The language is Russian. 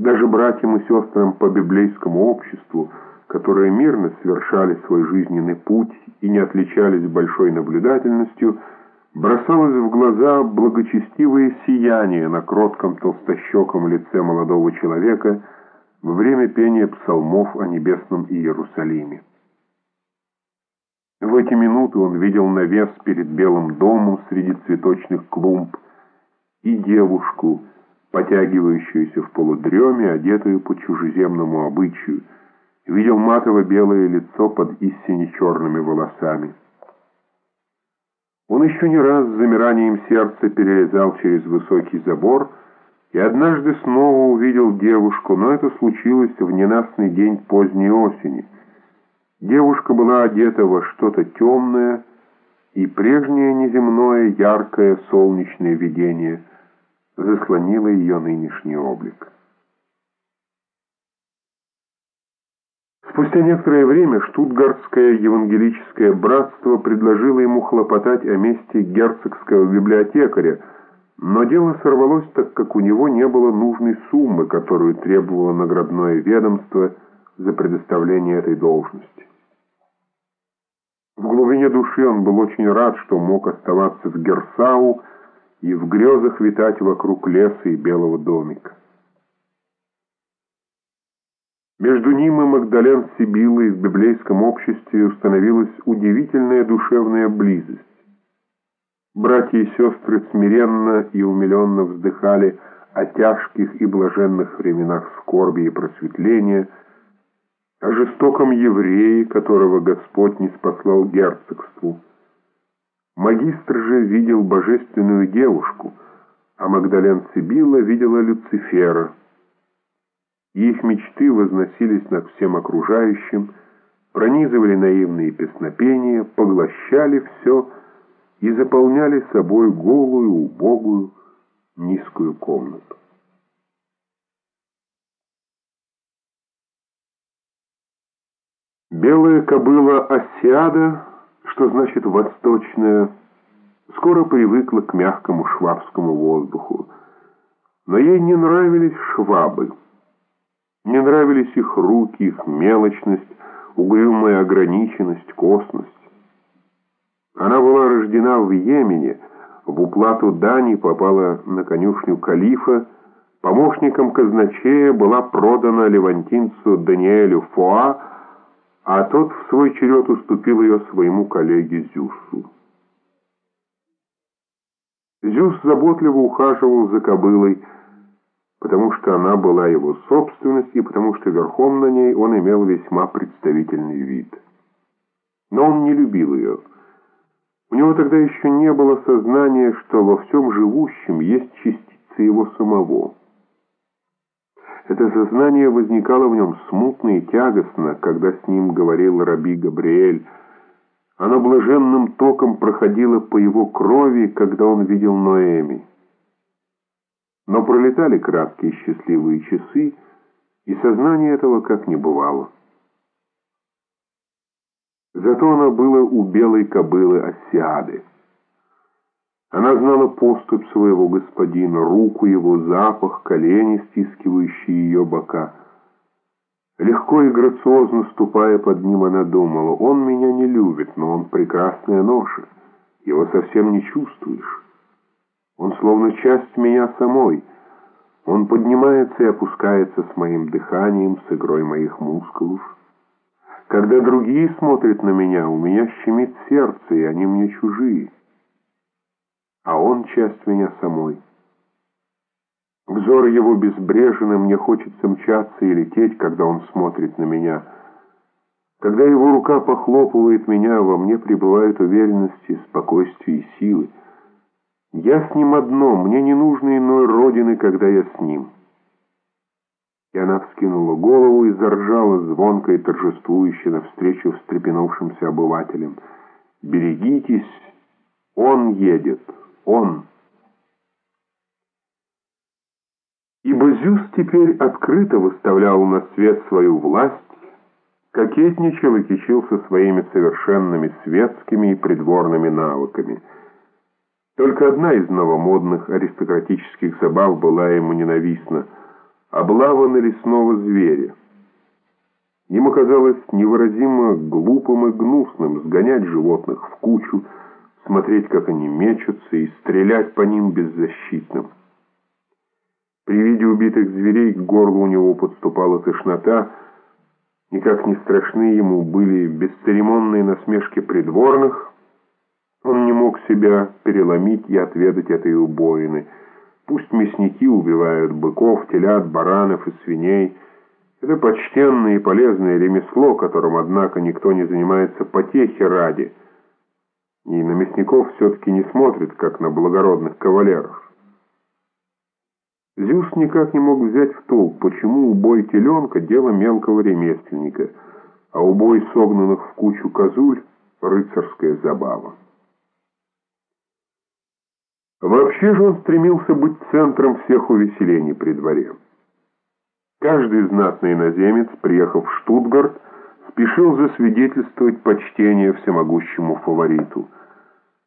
Даже братьям и сестрам по библейскому обществу, которые мирно совершали свой жизненный путь и не отличались большой наблюдательностью, бросалось в глаза благочестивое сияние на кротком толстощеком лице молодого человека во время пения псалмов о небесном Иерусалиме. В эти минуты он видел навес перед белым домом среди цветочных клумб и девушку, потягивающуюся в полудреме, одетую по чужеземному обычаю, видел матово-белое лицо под истине черными волосами. Он еще не раз с замиранием сердца перелезал через высокий забор и однажды снова увидел девушку, но это случилось в ненастный день поздней осени — Девушка была одета во что-то темное, и прежнее неземное, яркое солнечное видение заслонило ее нынешний облик. Спустя некоторое время Штутгартское евангелическое братство предложило ему хлопотать о месте герцогского библиотекаря, но дело сорвалось, так как у него не было нужной суммы, которую требовало наградное ведомство за предоставление этой должности. В глубине души он был очень рад, что мог оставаться в Герсау и в грезах витать вокруг леса и белого домика. Между ним и Магдален Сибилой в библейском обществе установилась удивительная душевная близость. Братья и сестры смиренно и умиленно вздыхали о тяжких и блаженных временах скорби и просветления – о жестоком еврее, которого Господь не спаслал герцогству. Магистр же видел божественную девушку, а Магдален Сибилла видела Люцифера. их мечты возносились над всем окружающим, пронизывали наивные песнопения, поглощали все и заполняли собой голую, убогую, низкую комнату. Белая кобыла Осиада, что значит «восточная», скоро привыкла к мягкому швабскому воздуху. Но ей не нравились швабы. Не нравились их руки, их мелочность, угрюмая ограниченность, косность. Она была рождена в Йемене, в уплату дани попала на конюшню калифа, помощником казначея была продана левантинцу Даниэлю Фоа, а тот в свой черед уступил ее своему коллеге Зюсу. Зюс заботливо ухаживал за кобылой, потому что она была его собственность и потому что верхом на ней он имел весьма представительный вид. Но он не любил ее. У него тогда еще не было сознания, что во всем живущем есть частица его самого. Это сознание возникало в нем смутно и тягостно, когда с ним говорил раби Габриэль. Оно блаженным током проходило по его крови, когда он видел Ноэми. Но пролетали краткие счастливые часы, и сознание этого как не бывало. Зато оно было у белой кобылы Осиады. Она знала поступь своего господина, руку его, запах, колени, стискивающие ее бока. Легко и грациозно ступая под ним, она думала, он меня не любит, но он прекрасная ноша, его совсем не чувствуешь. Он словно часть меня самой. Он поднимается и опускается с моим дыханием, с игрой моих мускулов. Когда другие смотрят на меня, у меня щемит сердце, и они мне чужие а он часть меня самой. Взор его безбрежен, и мне хочется мчаться и лететь, когда он смотрит на меня. Когда его рука похлопывает меня, во мне пребывают уверенности, спокойствие и силы. Я с ним одно, мне не нужно иной родины, когда я с ним. И она вскинула голову и заржала звонко и торжествующе навстречу встрепенувшимся обывателям. «Берегитесь, он едет!» он. Ибо Зюс теперь открыто выставлял на свет свою власть, кокетничал и кичился своими совершенными светскими и придворными навыками. Только одна из новомодных аристократических забав была ему ненавистна. облава лесного зверя. Ему казалось невыразимо глупым и гнусным сгонять животных в кучу, смотреть, как они мечутся, и стрелять по ним беззащитным. При виде убитых зверей к горлу у него подступала тошнота, никак не страшны ему были бесцеремонные насмешки придворных, он не мог себя переломить и отведать этой убоины. Пусть мясники убивают быков, телят, баранов и свиней – это почтенное и полезное ремесло, которым, однако, никто не занимается потехи ради. И на мясников все-таки не смотрит, как на благородных кавалеров. Зюс никак не мог взять в толк, почему убой теленка – дело мелкого ремесленника, а убой согнанных в кучу козуль – рыцарская забава. Вообще же он стремился быть центром всех увеселений при дворе. Каждый знатный иноземец, приехав в Штутгарт, спешил засвидетельствовать почтение всемогущему фавориту –